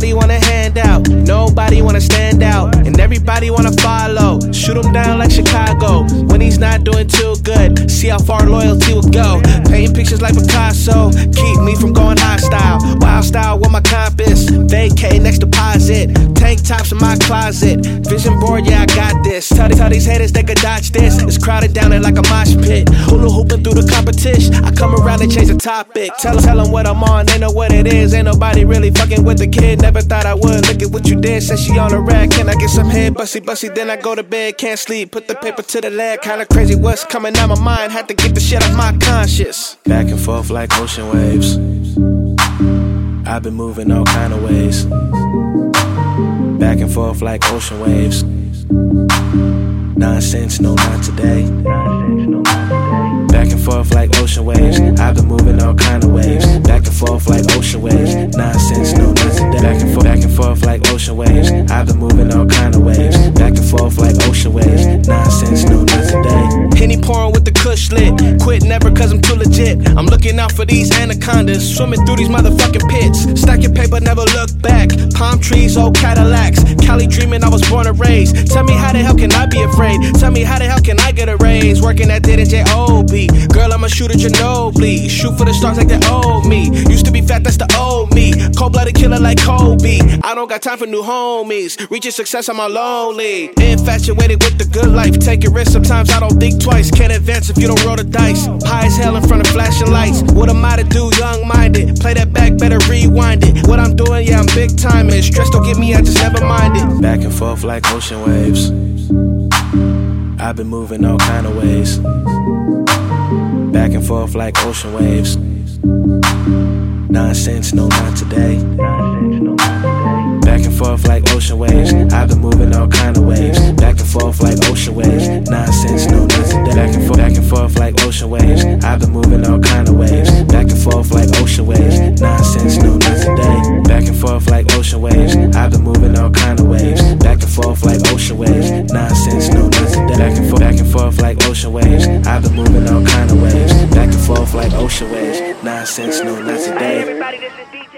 Nobody wanna hand out, nobody wanna stand out, and everybody wanna follow. Shoot him down like Chicago when he's not doing too good. See how far loyalty will go. Painting pictures like Picasso, keep tops in my closet, vision board, yeah I got this. Tell, tell these haters they could dodge this. It's crowded down there like a mosh pit. Hula hooping through the competition. I come around and change the topic. Tell them, tell them what I'm on, they know what it is. Ain't nobody really fucking with the kid. Never thought I would. Look at what you did. Said she on the rack. Can I get some head? Bussy, bussy. Then I go to bed. Can't sleep. Put the paper to the leg. Kinda crazy. What's coming out my mind? Had to get the shit off my conscience. Back and forth like ocean waves. I've been moving all kind of ways. Back and forth like ocean waves. Nonsense, no, not today. The kush lit. Quit never cause I'm too legit. I'm looking out for these anacondas. Swimming through these motherfucking pits. Stack your paper, never look back. Palm trees, old Cadillacs. Cali dreaming I was born and raised. Tell me how the hell can I be afraid? Tell me how the hell can I get a raise? Working at DJOB. Girl, I'ma a shooter, Ginobili. Shoot for the stars like the old me. Used to be fat, that's the old me. Cold blooded killer like Kobe. I don't got time for new homies. Reaching success, I'm all lonely. Infatuated with the good life. Taking risks, sometimes I don't think twice. Can't advance if you don't roll the dice. High as hell in front of flashing lights. What am I to do, young minded? Play that back, better rewind it. What I'm doing, yeah, I'm big timing. Stress don't get me, I just never mind it. Back and forth like ocean waves. I've been moving all kind of ways. Back and forth like ocean waves. Nonsense, no, not today. Back and forth like ocean waves. I've been moving all kind of waves. Back and forth like ocean waves. Nonsense, no, not today. Back and forth, back and forth like ocean waves. I've been moving all kind of waves. Back and forth like ocean waves. Nonsense, no, not today. Back and forth like ocean waves. I've been moving all kind of waves. Back and forth like ocean waves. Nonsense, no, not today. Back and forth, back and forth like ocean waves. I've been moving all kind of waves. Back and forth like ocean waves. Nonsense, no, not today. Everybody, this is DJ